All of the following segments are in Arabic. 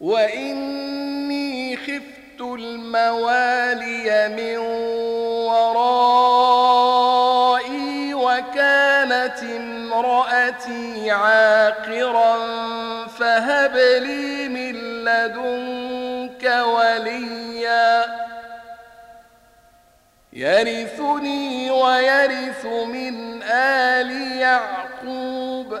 وإني خفت الموالي من ورائي وكانت امرأتي عاقرا فهب لي من لدنك وليا يرثني ويرث من آل يعقوب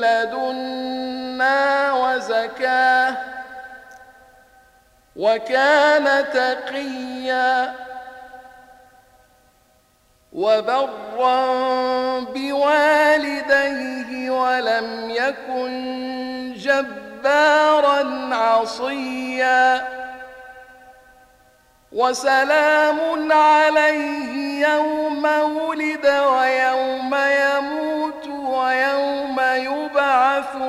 لدنا وزكاة وكان تقيا وبرا بوالديه ولم يكن جبارا عصيا وسلام عليه يوم ولد ويوم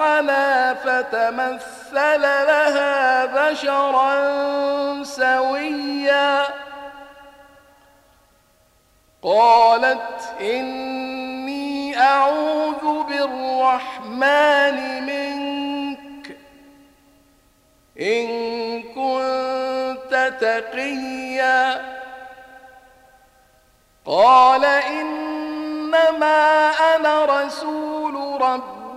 روحنا فتمثل لها بشرا سويا قالت إني أعوذ بالرحمن منك إن كنت تقيا قال إنما أنا رسول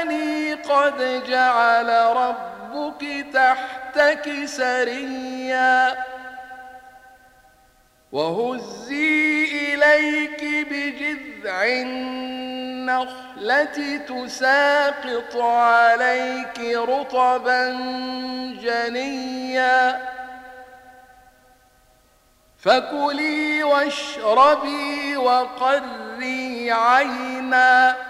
تحزني قد جعل ربك تحتك سريا. وهزي إليك بجذع النخلة تساقط عليك رطبا جنيا. فكلي واشربي وقري عينا.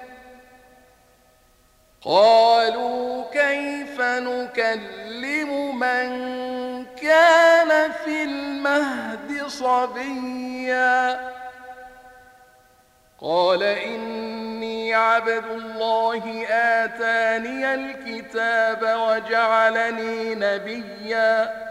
قالوا كيف نكلم من كان في المهد صبيا؟ قال إني عبد الله آتاني الكتاب وجعلني نبيا.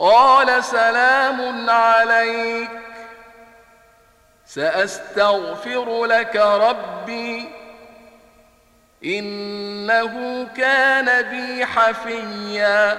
قال سلام عليك. سأستغفر لك ربي. إنه كان بي حفيا.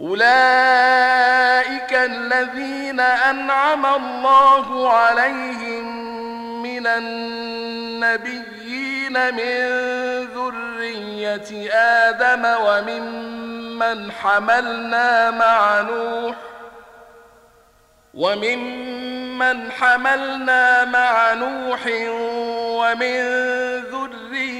أولئك الذين أنعم الله عليهم من النبيين من ذرية آدم وممن حملنا مع نوح وممن حملنا مع نوح ومن ذرية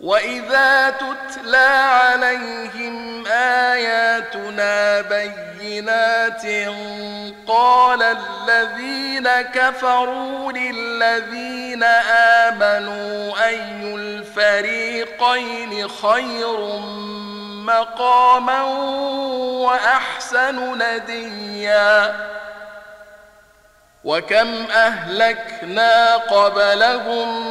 واذا تتلى عليهم اياتنا بينات قال الذين كفروا للذين امنوا اي الفريقين خير مقاما واحسن نديا وكم اهلكنا قبلهم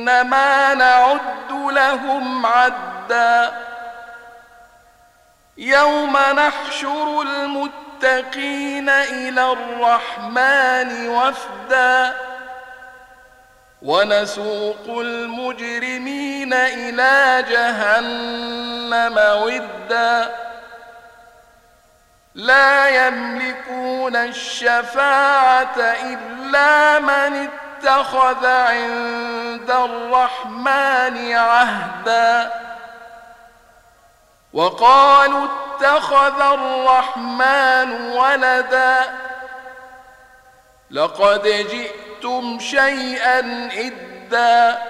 إنما نعد لهم عدا. يوم نحشر المتقين إلى الرحمن وفدا. ونسوق المجرمين إلى جهنم ودا. لا يملكون الشفاعة إلا من اتخذ عند الرحمن عهدا. وقالوا اتخذ الرحمن ولدا. لقد جئتم شيئا إدا.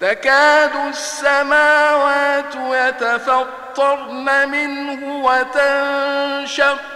تكاد السماوات يتفطرن منه وتنشق